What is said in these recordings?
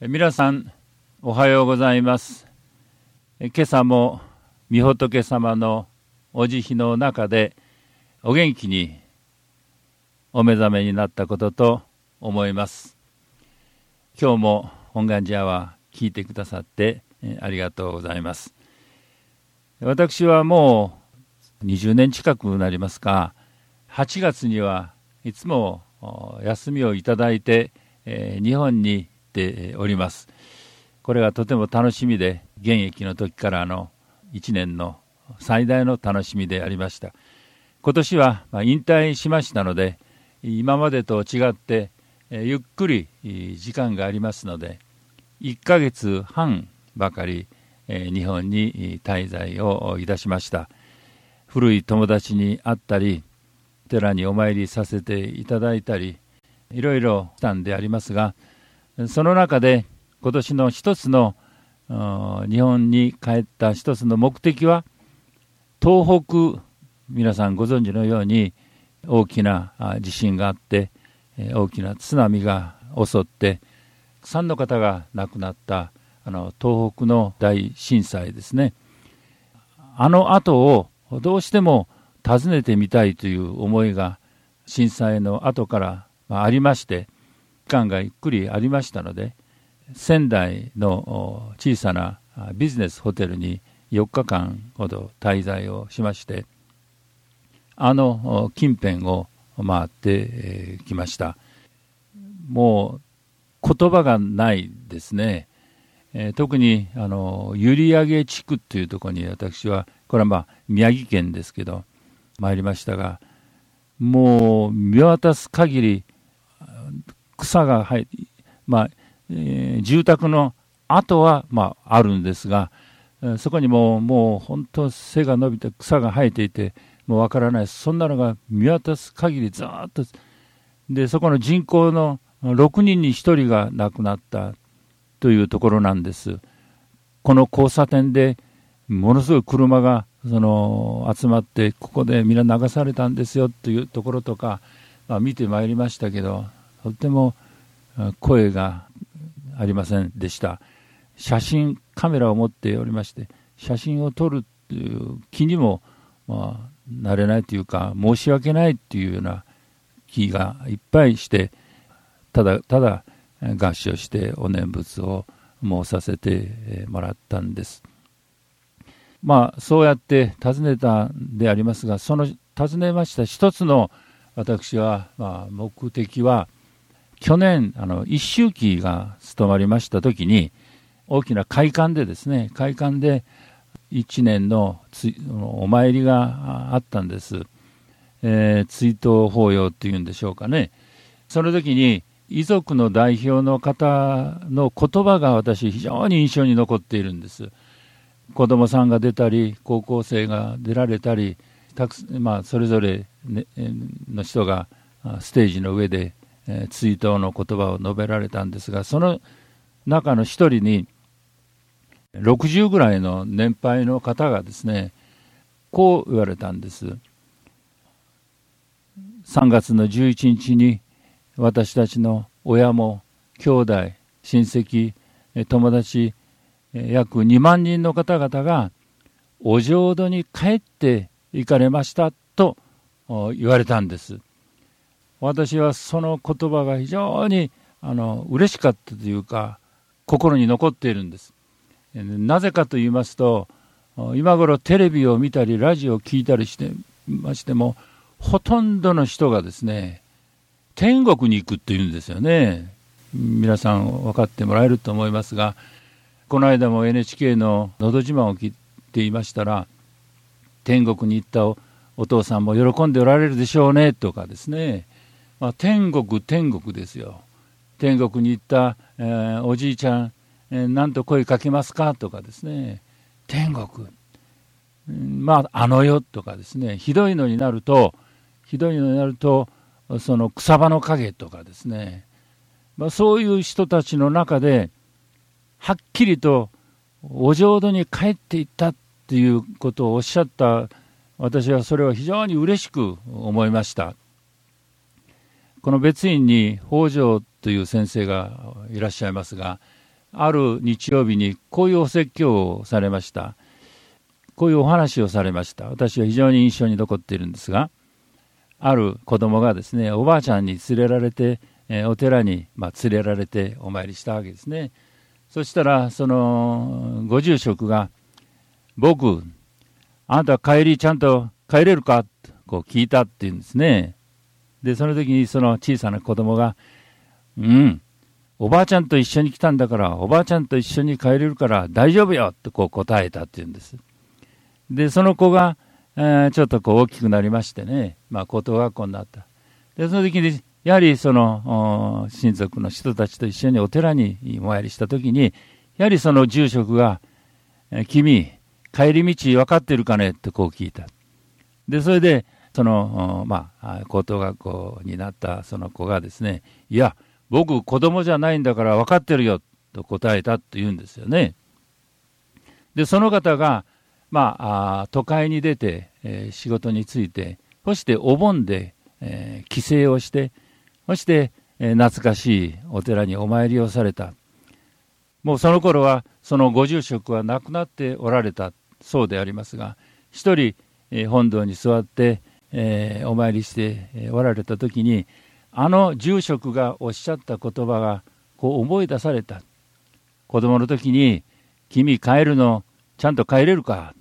皆さんおはようございます。今朝も御仏様のお慈悲の中でお元気にお目覚めになったことと思います。今日も本願寺は聞いてくださってありがとうございます。私はもう20年近くなりますか8月にはいつも休みをいただいて日本にております。これがとても楽しみで、現役の時からの1年の最大の楽しみでありました。今年は引退しましたので、今までと違ってゆっくり時間がありますので、1ヶ月半ばかり日本に滞在をいたしました。古い友達に会ったり、寺にお参りさせていただいたり、いろいろしたんでありますが、その中で今年の一つの日本に帰った一つの目的は東北皆さんご存知のように大きな地震があって大きな津波が襲ってたくさんの方が亡くなったあの東北の大震災ですね。あの後をどうしても訪ねてみたいという思いが震災の後からありまして間がゆっくりありましたので仙台の小さなビジネスホテルに4日間ほど滞在をしましてあの近辺を回ってきました。もう言葉がないですね、え、特にあの閖上地区というとこに私はこれはまあ宮城県ですけど参りましたがもう見渡す限り草が生えて、まあえー、住宅の跡は、まあ、あるんですが、そこにももう本当背が伸びて草が生えていてもうわからない。そんなのが見渡す限りずっとでそこの人口の6人に1人が亡くなったというところなんです。この交差点でものすごい車がその集まってここで皆流されたんですよというところとか、まあ、見てまいりましたけどとても声がありませんでした。写真カメラを持っておりまして写真を撮るという気にも、まあ、なれないというか申し訳ないというような気がいっぱいしてただただ合唱してお念仏を申させてもらったんです。まあそうやって尋ねたんでありますがその尋ねました一つの私は、まあ、目的は去年、あの、一周期が務まりました時に、大きな会館でですね、会館で一年のお参りがあったんです。えー、追悼法要っていうんでしょうかね。その時に、遺族の代表の方の言葉が私非常に印象に残っているんです。子供さんが出たり、高校生が出られたり、たくまあ、それぞれ、ね、の人がステージの上でえー、追悼の言葉を述べられたんですがその中の一人に60ぐらいの年配の方がですねこう言われたんです。3月の11日に私たちの親も兄弟親戚友達約2万人の方々がお浄土に帰って行かれましたと言われたんです。私はその言葉が非常にあの嬉しかったというか心に残っているんです。なぜかと言いますと今頃テレビを見たりラジオを聞いたりしてましてもほとんどの人がですね天国に行くっていうんですよね。皆さん分かってもらえると思いますがこの間も NHK の「のど自慢」を聞いていましたら天国に行ったお父さんも喜んでおられるでしょうねとかですね。まあ、天国天国ですよ。天国に行った、えー、おじいちゃん、えー、なんと声かけますか？とかですね。天国、うん、まああの世とかですね。ひどいのになるとひどいのになるとその草場の影とかですね、まあ、そういう人たちの中ではっきりとお浄土に帰っていったっていうことをおっしゃった私はそれは非常に嬉しく思いました。この別院に北条という先生がいらっしゃいますがある日曜日にこういうお説教をされました。こういうお話をされました。私は非常に印象に残っているんですが、ある子供がですね、おばあちゃんに連れられて、えお寺に、ま連れられてお参りしたわけですね。そしたら、その、ご住職が、僕、あんた帰りちゃんと帰れるか？とこう聞いたっていうんですね。で、その時にその小さな子供が、うん、おばあちゃんと一緒に来たんだから、おばあちゃんと一緒に帰れるから大丈夫よってこう答えたっていうんです。で、その子が、えー、ちょっとこう大きくなりましてね、まあ高等学校になった。で、その時に、やはりその親族の人たちと一緒にお寺にお参りした時に、やはりその住職が、え、君、帰り道分かってるかねってこう聞いた。で、それで、その、まあ、高等学校になったその子がですね、いや、僕子供じゃないんだから分かってるよと答えたと言うんですよね。で、その方が、まあ、あ都会に出て、えー、仕事に就いて、そしてお盆で、えー、帰省をして、そして、えー、懐かしいお寺にお参りをされた。もうその頃は、そのご住職は亡くなっておられたそうでありますが、一人、えー、本堂に座って、えー、お参りしておられた時に、あの住職がおっしゃった言葉がこう思い出された。子供の時に、君帰るのちゃんと帰れるか？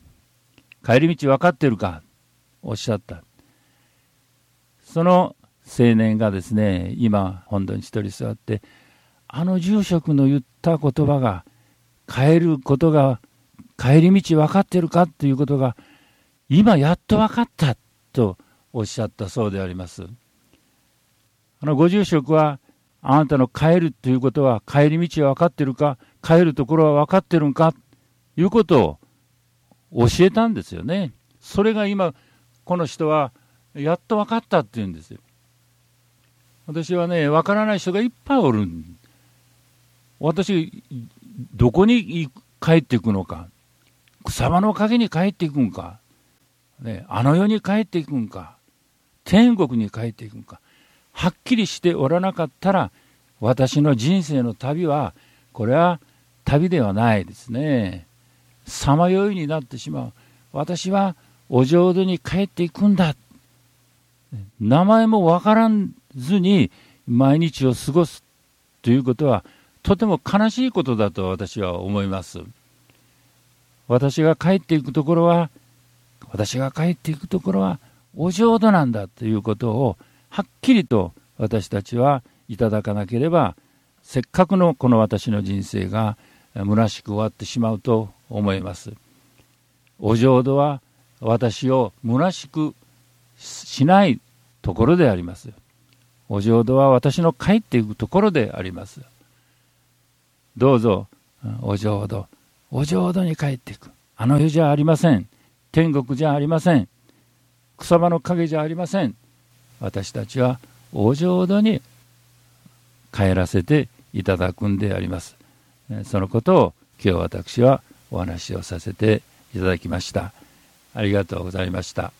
帰り道分かってるか？おっしゃった。その青年がですね、今、本堂に一人座って、あの住職の言った言葉が、帰ることが、帰り道分かってるか？っていうことが、今やっと分かったとおっしゃったそうであります。あのご住職は、あなたの帰るということは、帰り道は分かってるか、帰るところは分かってるんかと、いうことを教えたんですよね。それが今、この人は、やっと分かったって言うんですよ。私はね、分からない人がいっぱいおる。私、どこに帰っていくのか。草間の陰に帰っていくんか。ね、あの世に帰っていくんか。天国に帰っていくんか。はっきりしておらなかったら、私の人生の旅は、これは旅ではないですね。さまよいになってしまう。私はお浄土に帰っていくんだ。名前もわからずに毎日を過ごすということは、とても悲しいことだと私は思います。私が帰っていくところは、私が帰っていくところはお浄土なんだということをはっきりと私たちはいただかなければせっかくのこの私の人生が虚しく終わってしまうと思います。お浄土は私を虚しくしないところであります。お浄土は私の帰っていくところであります。どうぞ、お浄土、お浄土に帰っていく。あの世じゃありません。天国じゃありません。草場の影じゃありません。私たちはお浄土に帰らせていただくんであります。そのことを今日私はお話をさせていただきました。ありがとうございました。